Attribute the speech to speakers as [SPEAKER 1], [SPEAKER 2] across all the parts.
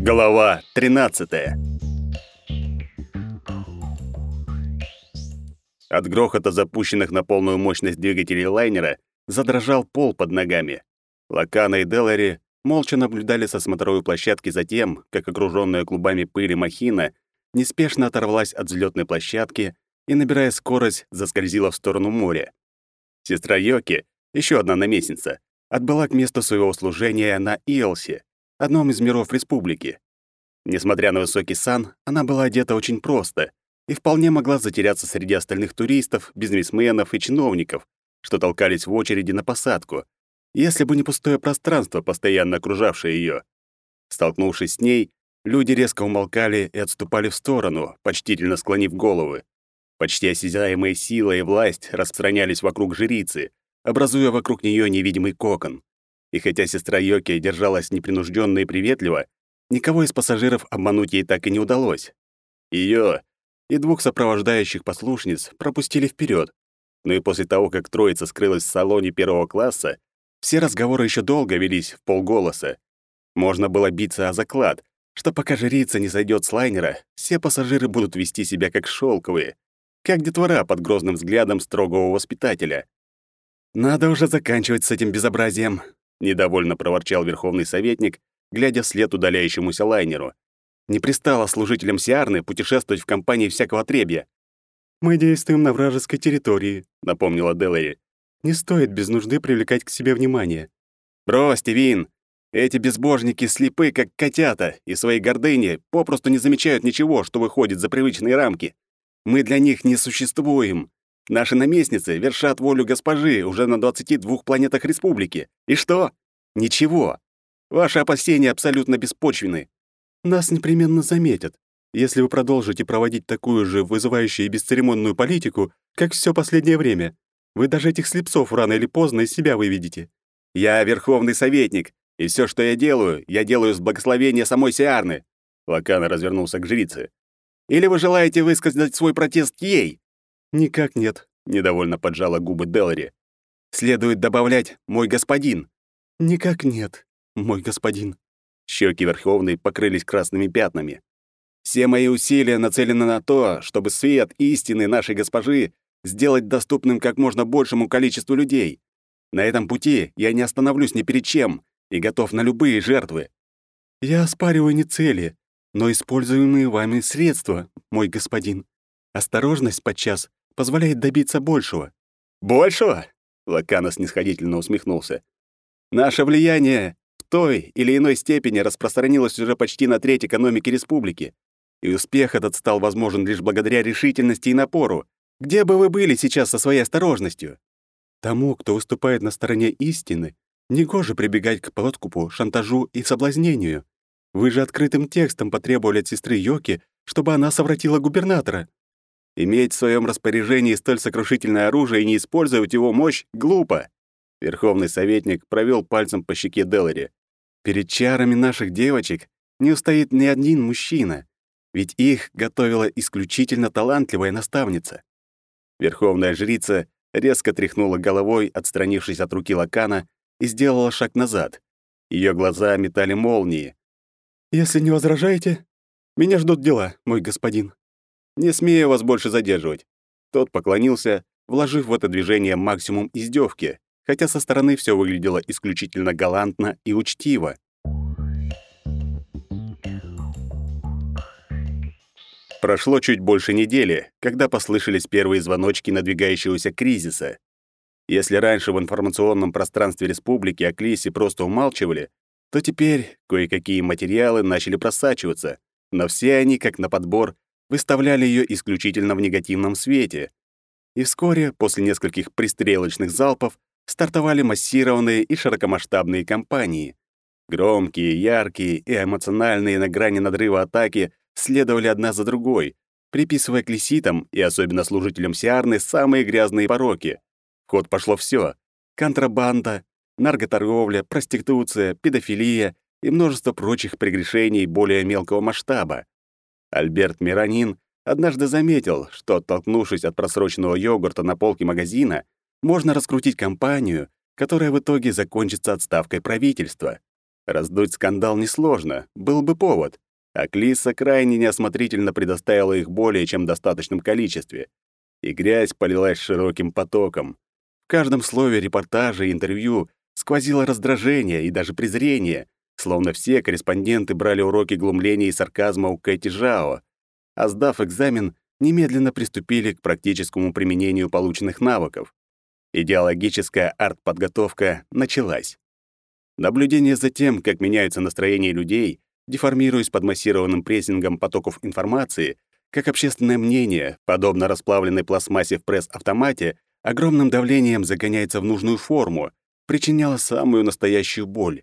[SPEAKER 1] Глава 13. От грохота запущенных на полную мощность двигателей лайнера задрожал пол под ногами. Лакана и Делари молча наблюдали со смотровой площадки за тем, как окружённая клубами пыли махина неспешно оторвалась от взлётной площадки и, набирая скорость, заскользила в сторону моря. Сестра Йоки, ещё одна наместница, отбыла к месту своего служения на Иэлсе, одном из миров республики. Несмотря на высокий сан, она была одета очень просто и вполне могла затеряться среди остальных туристов, бизнесменов и чиновников, что толкались в очереди на посадку, если бы не пустое пространство, постоянно окружавшее ее. Столкнувшись с ней, люди резко умолкали и отступали в сторону, почтительно склонив головы. Почти осязаемые сила и власть распространялись вокруг жрицы, образуя вокруг нее невидимый кокон. И хотя сестра Йоки держалась непринужденно и приветливо, никого из пассажиров обмануть ей так и не удалось. Ее и двух сопровождающих послушниц пропустили вперед. Но и после того, как троица скрылась в салоне первого класса, все разговоры еще долго велись в полголоса. Можно было биться о заклад, что пока жрица не сойдет с лайнера, все пассажиры будут вести себя как шелковые, как детвора под грозным взглядом строгого воспитателя. «Надо уже заканчивать с этим безобразием», — недовольно проворчал верховный советник, глядя вслед удаляющемуся лайнеру. «Не пристало служителям Сиарны путешествовать в компании всякого требья». «Мы действуем на вражеской территории», — напомнила Делари. «Не стоит без нужды привлекать к себе внимание». «Бросьте, Вин! Эти безбожники слепы, как котята, и своей гордыни попросту не замечают ничего, что выходит за привычные рамки. Мы для них не существуем. Наши наместницы вершат волю госпожи уже на 22 планетах республики. И что? Ничего. Ваши опасения абсолютно беспочвенны. Нас непременно заметят, если вы продолжите проводить такую же вызывающую и бесцеремонную политику, как все последнее время. Вы даже этих слепцов рано или поздно из себя выведете. Я верховный советник, и все, что я делаю, я делаю с благословения самой Сиарны. Лакана развернулся к жрице. Или вы желаете высказать свой протест ей? «Никак нет», — недовольно поджала губы Делари. «Следует добавлять «мой господин». «Никак нет, мой господин». Щеки Верховной покрылись красными пятнами. «Все мои усилия нацелены на то, чтобы свет истины нашей госпожи сделать доступным как можно большему количеству людей. На этом пути я не остановлюсь ни перед чем и готов на любые жертвы. Я оспариваю не цели, но используемые вами средства, мой господин. Осторожность подчас позволяет добиться большего». «Большего?» — Лакана снисходительно усмехнулся. «Наше влияние в той или иной степени распространилось уже почти на треть экономики республики, и успех этот стал возможен лишь благодаря решительности и напору. Где бы вы были сейчас со своей осторожностью?» Тому, кто выступает на стороне истины, негоже прибегать к подкупу, шантажу и соблазнению. Вы же открытым текстом потребовали от сестры Йоки, чтобы она совратила губернатора. Иметь в своем распоряжении столь сокрушительное оружие и не использовать его мощь — глупо. Верховный советник провел пальцем по щеке Делари. Перед чарами наших девочек не устоит ни один мужчина, ведь их готовила исключительно талантливая наставница. Верховная жрица резко тряхнула головой, отстранившись от руки Лакана, и сделала шаг назад. Ее глаза метали молнии. «Если не возражаете, меня ждут дела, мой господин». Не смею вас больше задерживать. Тот поклонился, вложив в это движение максимум издевки, хотя со стороны все выглядело исключительно галантно и учтиво. Прошло чуть больше недели, когда послышались первые звоночки надвигающегося кризиса. Если раньше в информационном пространстве республики о Клисе просто умалчивали, то теперь кое-какие материалы начали просачиваться, но все они, как на подбор, выставляли ее исключительно в негативном свете. И вскоре, после нескольких пристрелочных залпов, стартовали массированные и широкомасштабные кампании. Громкие, яркие и эмоциональные на грани надрыва атаки следовали одна за другой, приписывая клеситам и особенно служителям Сиарны самые грязные пороки. В ход пошло все: контрабанда, наркоторговля, проституция, педофилия и множество прочих прегрешений более мелкого масштаба. Альберт Миранин однажды заметил, что, оттолкнувшись от просроченного йогурта на полке магазина, можно раскрутить компанию, которая в итоге закончится отставкой правительства. Раздуть скандал несложно, был бы повод. А Клиса крайне неосмотрительно предоставила их более чем достаточном количестве. И грязь полилась широким потоком. В каждом слове репортажа и интервью сквозило раздражение и даже презрение, словно все корреспонденты брали уроки глумления и сарказма у Кэти Жао, а сдав экзамен, немедленно приступили к практическому применению полученных навыков. Идеологическая артподготовка началась. Наблюдение за тем, как меняются настроения людей, деформируясь под массированным прессингом потоков информации, как общественное мнение, подобно расплавленной пластмассе в пресс-автомате, огромным давлением загоняется в нужную форму, причиняло самую настоящую боль.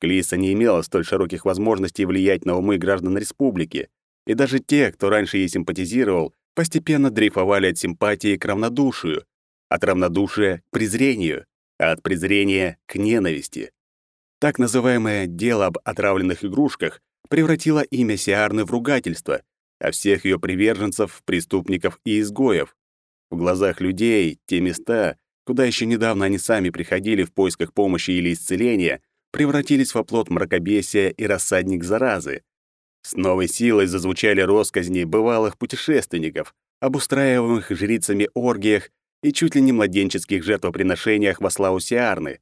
[SPEAKER 1] Клиса не имела столь широких возможностей влиять на умы граждан республики, и даже те, кто раньше ей симпатизировал, постепенно дрейфовали от симпатии к равнодушию, от равнодушия к презрению, а от презрения к ненависти. Так называемое «дело об отравленных игрушках» превратило имя Сиарны в ругательство, а всех ее приверженцев преступников и изгоев. В глазах людей те места, куда еще недавно они сами приходили в поисках помощи или исцеления, превратились в оплот мракобесия и рассадник заразы. С новой силой зазвучали росказни бывалых путешественников, обустраиваемых жрицами оргиях и чуть ли не младенческих жертвоприношениях во славу Сиарны.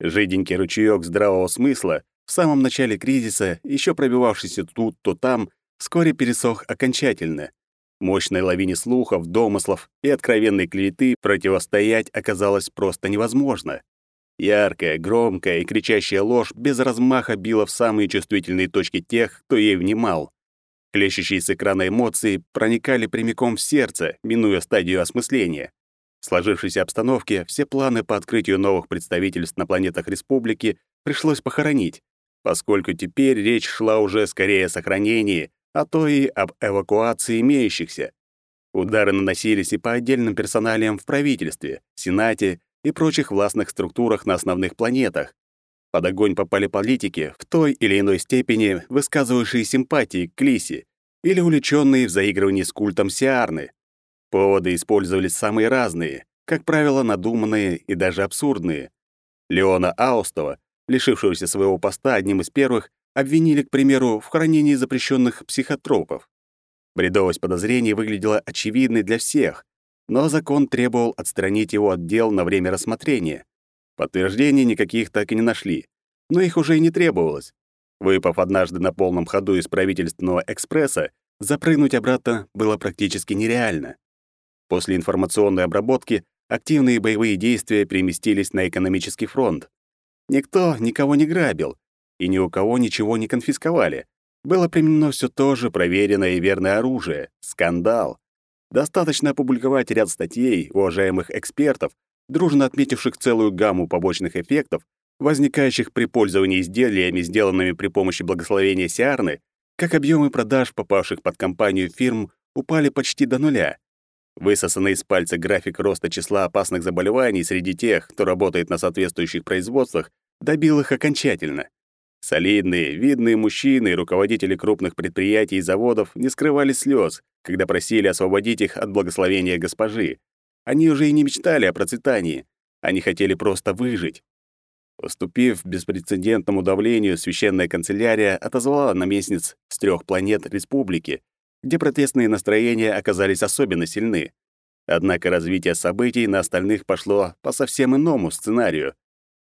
[SPEAKER 1] Жиденький ручеёк здравого смысла, в самом начале кризиса, еще пробивавшийся тут, то там, вскоре пересох окончательно. Мощной лавине слухов, домыслов и откровенной клеветы противостоять оказалось просто невозможно. Яркая, громкая и кричащая ложь без размаха била в самые чувствительные точки тех, кто ей внимал. Клещущие с экрана эмоции проникали прямиком в сердце, минуя стадию осмысления. В сложившейся обстановке все планы по открытию новых представительств на планетах Республики пришлось похоронить, поскольку теперь речь шла уже скорее о сохранении, а то и об эвакуации имеющихся. Удары наносились и по отдельным персоналиям в правительстве, Сенате и прочих властных структурах на основных планетах. Под огонь попали политики, в той или иной степени высказывающие симпатии к Лисе или увлеченные в заигрывании с культом Сиарны. Поводы использовались самые разные, как правило, надуманные и даже абсурдные. Леона Аустова, лишившегося своего поста одним из первых, обвинили, к примеру, в хранении запрещенных психотропов. Бредовость подозрений выглядела очевидной для всех, но закон требовал отстранить его от дел на время рассмотрения. Подтверждений никаких так и не нашли, но их уже и не требовалось. Выпав однажды на полном ходу из правительственного экспресса, запрыгнуть обратно было практически нереально. После информационной обработки активные боевые действия переместились на экономический фронт. Никто никого не грабил, и ни у кого ничего не конфисковали. Было применено все то же проверенное и верное оружие — скандал. Достаточно опубликовать ряд статей уважаемых экспертов, дружно отметивших целую гамму побочных эффектов, возникающих при пользовании изделиями, сделанными при помощи благословения Сиарны, как объемы продаж, попавших под компанию фирм, упали почти до нуля. Высосанный из пальца график роста числа опасных заболеваний среди тех, кто работает на соответствующих производствах, добил их окончательно. Солидные, видные мужчины и руководители крупных предприятий и заводов не скрывали слез, когда просили освободить их от благословения госпожи. Они уже и не мечтали о процветании. Они хотели просто выжить. Уступив беспрецедентному давлению, священная канцелярия отозвала наместниц с трех планет республики, где протестные настроения оказались особенно сильны. Однако развитие событий на остальных пошло по совсем иному сценарию.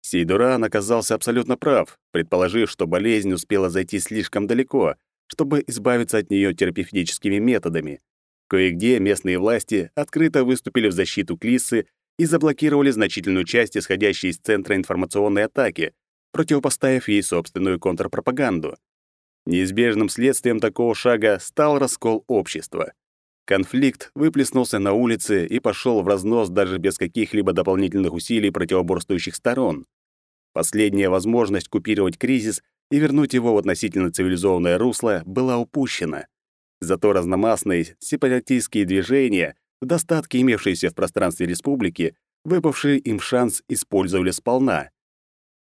[SPEAKER 1] Сейдуран оказался абсолютно прав, предположив, что болезнь успела зайти слишком далеко, чтобы избавиться от нее терапевтическими методами. Кое-где местные власти открыто выступили в защиту Клисы и заблокировали значительную часть исходящей из центра информационной атаки, противопоставив ей собственную контрпропаганду. Неизбежным следствием такого шага стал раскол общества. Конфликт выплеснулся на улице и пошел в разнос даже без каких-либо дополнительных усилий противоборствующих сторон. Последняя возможность купировать кризис и вернуть его в относительно цивилизованное русло была упущена. Зато разномастные сепаратистские движения, в достатке имевшиеся в пространстве республики, выпавший им шанс использовали сполна.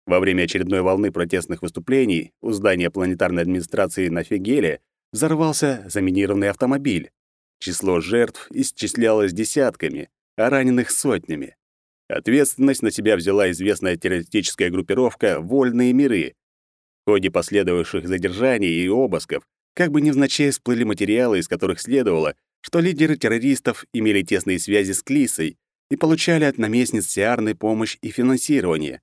[SPEAKER 1] Во время очередной волны протестных выступлений у здания планетарной администрации на Фигеле взорвался заминированный автомобиль. Число жертв исчислялось десятками, а раненых — сотнями. Ответственность на себя взяла известная террористическая группировка «Вольные миры», В ходе последовавших задержаний и обысков как бы невзначай всплыли материалы, из которых следовало, что лидеры террористов имели тесные связи с Клисой и получали от наместниц Сиарны помощь и финансирование.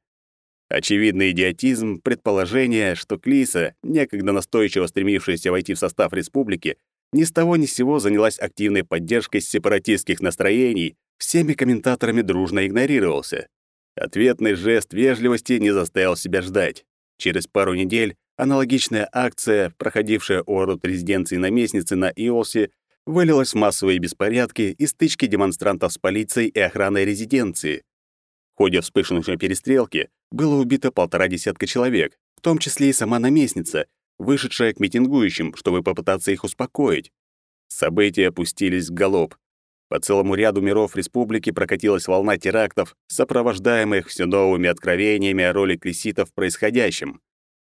[SPEAKER 1] Очевидный идиотизм предположения, что Клиса, некогда настойчиво стремившаяся войти в состав республики, ни с того ни с сего занялась активной поддержкой сепаратистских настроений, всеми комментаторами дружно игнорировался. Ответный жест вежливости не заставил себя ждать. Через пару недель аналогичная акция, проходившая у ворот резиденции наместницы на Иолсе, вылилась в массовые беспорядки и стычки демонстрантов с полицией и охраной резиденции. В ходе вспыхнувшей перестрелки было убито полтора десятка человек, в том числе и сама наместница, вышедшая к митингующим, чтобы попытаться их успокоить. События опустились в галоп. По целому ряду миров республики прокатилась волна терактов, сопровождаемых все новыми откровениями о роли клеситов в происходящем.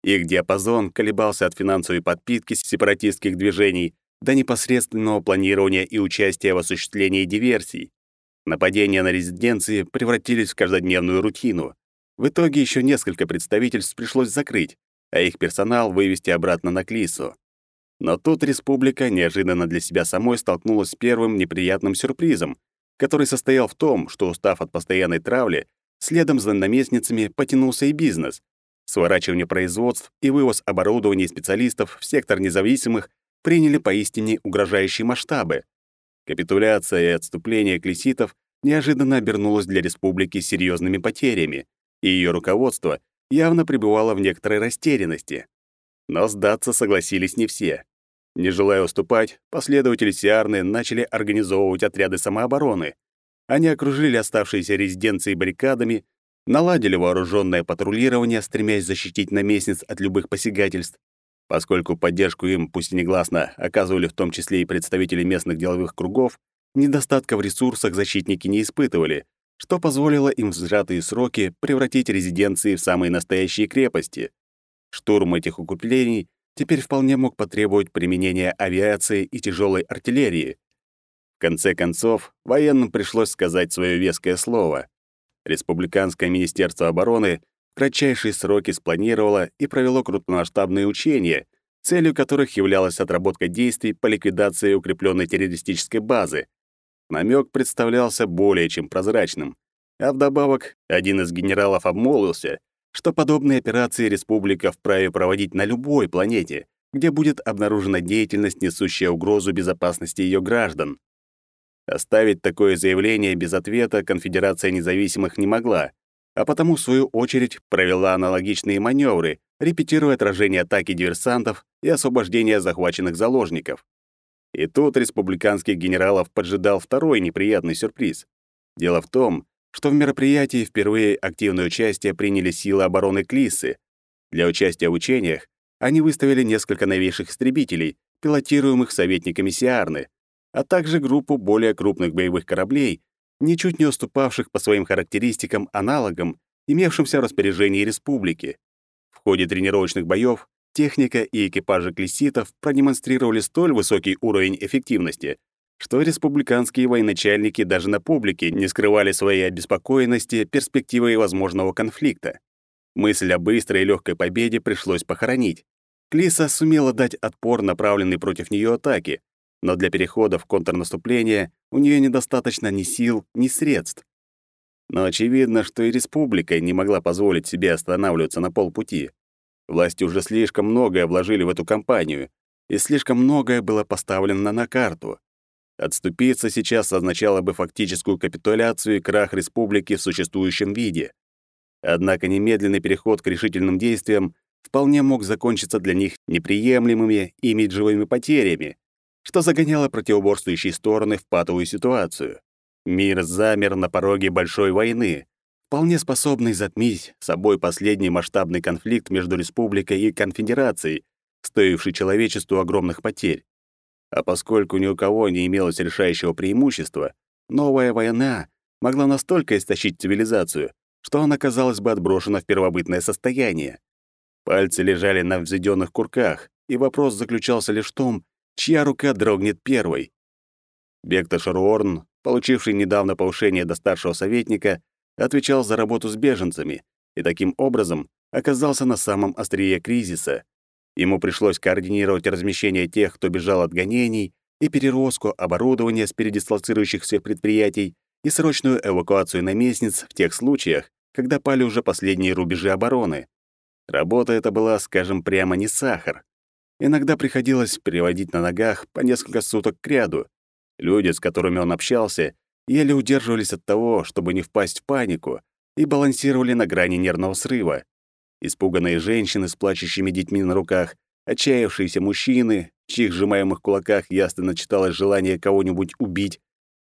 [SPEAKER 1] Их диапазон колебался от финансовой подпитки сепаратистских движений до непосредственного планирования и участия в осуществлении диверсий. Нападения на резиденции превратились в каждодневную рутину. В итоге еще несколько представительств пришлось закрыть, а их персонал вывести обратно на Клису. Но тут республика неожиданно для себя самой столкнулась с первым неприятным сюрпризом, который состоял в том, что, устав от постоянной травли, следом за наместницами потянулся и бизнес. Сворачивание производств и вывоз оборудования и специалистов в сектор независимых приняли поистине угрожающие масштабы. Капитуляция и отступление клеситов неожиданно обернулось для республики серьезными потерями, и ее руководство явно пребывало в некоторой растерянности. Но сдаться согласились не все. Не желая уступать, последователи Сиарны начали организовывать отряды самообороны. Они окружили оставшиеся резиденции баррикадами, наладили вооруженное патрулирование, стремясь защитить наместниц от любых посягательств. Поскольку поддержку им, пусть и негласно, оказывали в том числе и представители местных деловых кругов, недостатка в ресурсах защитники не испытывали, что позволило им в сжатые сроки превратить резиденции в самые настоящие крепости. Штурм этих укреплений теперь вполне мог потребовать применения авиации и тяжелой артиллерии. В конце концов, военным пришлось сказать свое веское слово. Республиканское министерство обороны в кратчайшие сроки спланировало и провело крупномасштабные учения, целью которых являлась отработка действий по ликвидации укрепленной террористической базы. Намек представлялся более чем прозрачным. А вдобавок, один из генералов обмолвился, что подобные операции республика вправе проводить на любой планете, где будет обнаружена деятельность, несущая угрозу безопасности ее граждан. Оставить такое заявление без ответа Конфедерация независимых не могла, а потому, в свою очередь, провела аналогичные маневры, репетируя отражение атаки диверсантов и освобождение захваченных заложников. И тут республиканских генералов поджидал второй неприятный сюрприз. Дело в том, что в мероприятии впервые активное участие приняли силы обороны Клисы. Для участия в учениях они выставили несколько новейших истребителей, пилотируемых советниками Сиарны, а также группу более крупных боевых кораблей, ничуть не уступавших по своим характеристикам аналогам, имевшимся в распоряжении республики. В ходе тренировочных боев техника и экипажи клесситов продемонстрировали столь высокий уровень эффективности, что республиканские военачальники даже на публике не скрывали своей обеспокоенности перспективой возможного конфликта. Мысль о быстрой и легкой победе пришлось похоронить. Клиса сумела дать отпор направленной против нее атаки, но для перехода в контрнаступление у нее недостаточно ни сил, ни средств. Но очевидно, что и республика не могла позволить себе останавливаться на полпути. Власти уже слишком многое вложили в эту кампанию, и слишком многое было поставлено на карту. Отступиться сейчас означало бы фактическую капитуляцию и крах республики в существующем виде. Однако немедленный переход к решительным действиям вполне мог закончиться для них неприемлемыми имиджевыми потерями, что загоняло противоборствующие стороны в патовую ситуацию. Мир замер на пороге большой войны, вполне способный затмить собой последний масштабный конфликт между республикой и конфедерацией, стоивший человечеству огромных потерь. А поскольку ни у кого не имелось решающего преимущества, новая война могла настолько истощить цивилизацию, что она казалась бы отброшена в первобытное состояние. Пальцы лежали на взведенных курках, и вопрос заключался лишь в том, чья рука дрогнет первой. Бекта Шаруорн, получивший недавно повышение до старшего советника, отвечал за работу с беженцами и таким образом оказался на самом острие кризиса. Ему пришлось координировать размещение тех, кто бежал от гонений, и перерозку оборудования с передислоцирующихся предприятий, и срочную эвакуацию наместниц в тех случаях, когда пали уже последние рубежи обороны. Работа эта была, скажем прямо, не сахар. Иногда приходилось переводить на ногах по несколько суток кряду. Люди, с которыми он общался, еле удерживались от того, чтобы не впасть в панику, и балансировали на грани нервного срыва. Испуганные женщины с плачущими детьми на руках, отчаявшиеся мужчины, в чьих сжимаемых кулаках ясно читалось желание кого-нибудь убить.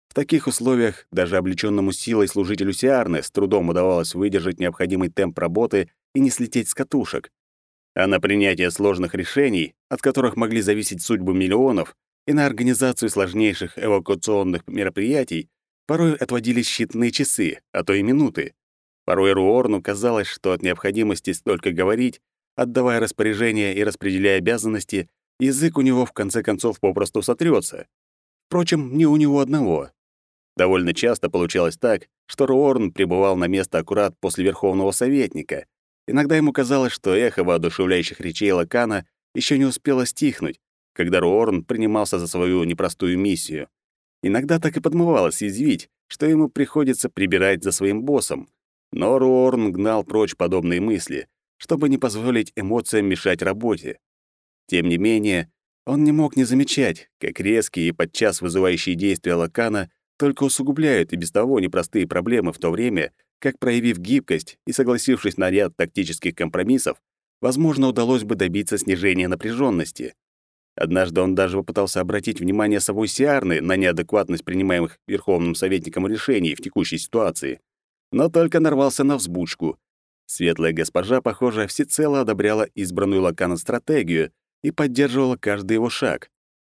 [SPEAKER 1] В таких условиях даже облечённому силой служителю Сиарны с трудом удавалось выдержать необходимый темп работы и не слететь с катушек. А на принятие сложных решений, от которых могли зависеть судьбы миллионов, и на организацию сложнейших эвакуационных мероприятий порой отводились считанные часы, а то и минуты. Порой Руорну казалось, что от необходимости столько говорить, отдавая распоряжения и распределяя обязанности, язык у него в конце концов попросту сотрется. Впрочем, не у него одного. Довольно часто получалось так, что Руорн прибывал на место аккурат после Верховного Советника. Иногда ему казалось, что эхо воодушевляющих речей Лакана еще не успело стихнуть, когда Руорн принимался за свою непростую миссию. Иногда так и подмывалось извить, что ему приходится прибирать за своим боссом. Но Руорн гнал прочь подобные мысли, чтобы не позволить эмоциям мешать работе. Тем не менее, он не мог не замечать, как резкие и подчас вызывающие действия Лакана только усугубляют и без того непростые проблемы в то время, как, проявив гибкость и согласившись на ряд тактических компромиссов, возможно, удалось бы добиться снижения напряженности. Однажды он даже попытался обратить внимание собой Сиарны на неадекватность принимаемых Верховным Советником решений в текущей ситуации, но только нарвался на взбучку. Светлая госпожа, похоже, всецело одобряла избранную Лакана стратегию и поддерживала каждый его шаг.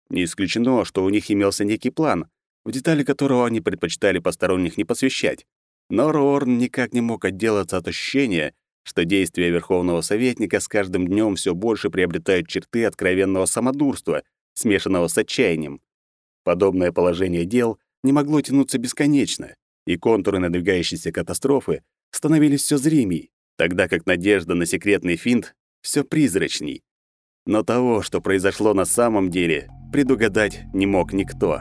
[SPEAKER 1] Не исключено, что у них имелся некий план, в детали которого они предпочитали посторонних не посвящать. Но Рорн никак не мог отделаться от ощущения, что действия Верховного Советника с каждым днем все больше приобретают черты откровенного самодурства, смешанного с отчаянием. Подобное положение дел не могло тянуться бесконечно, и контуры надвигающейся катастрофы становились все зримей, тогда как надежда на секретный финт все призрачней. Но того, что произошло на самом деле, предугадать не мог никто.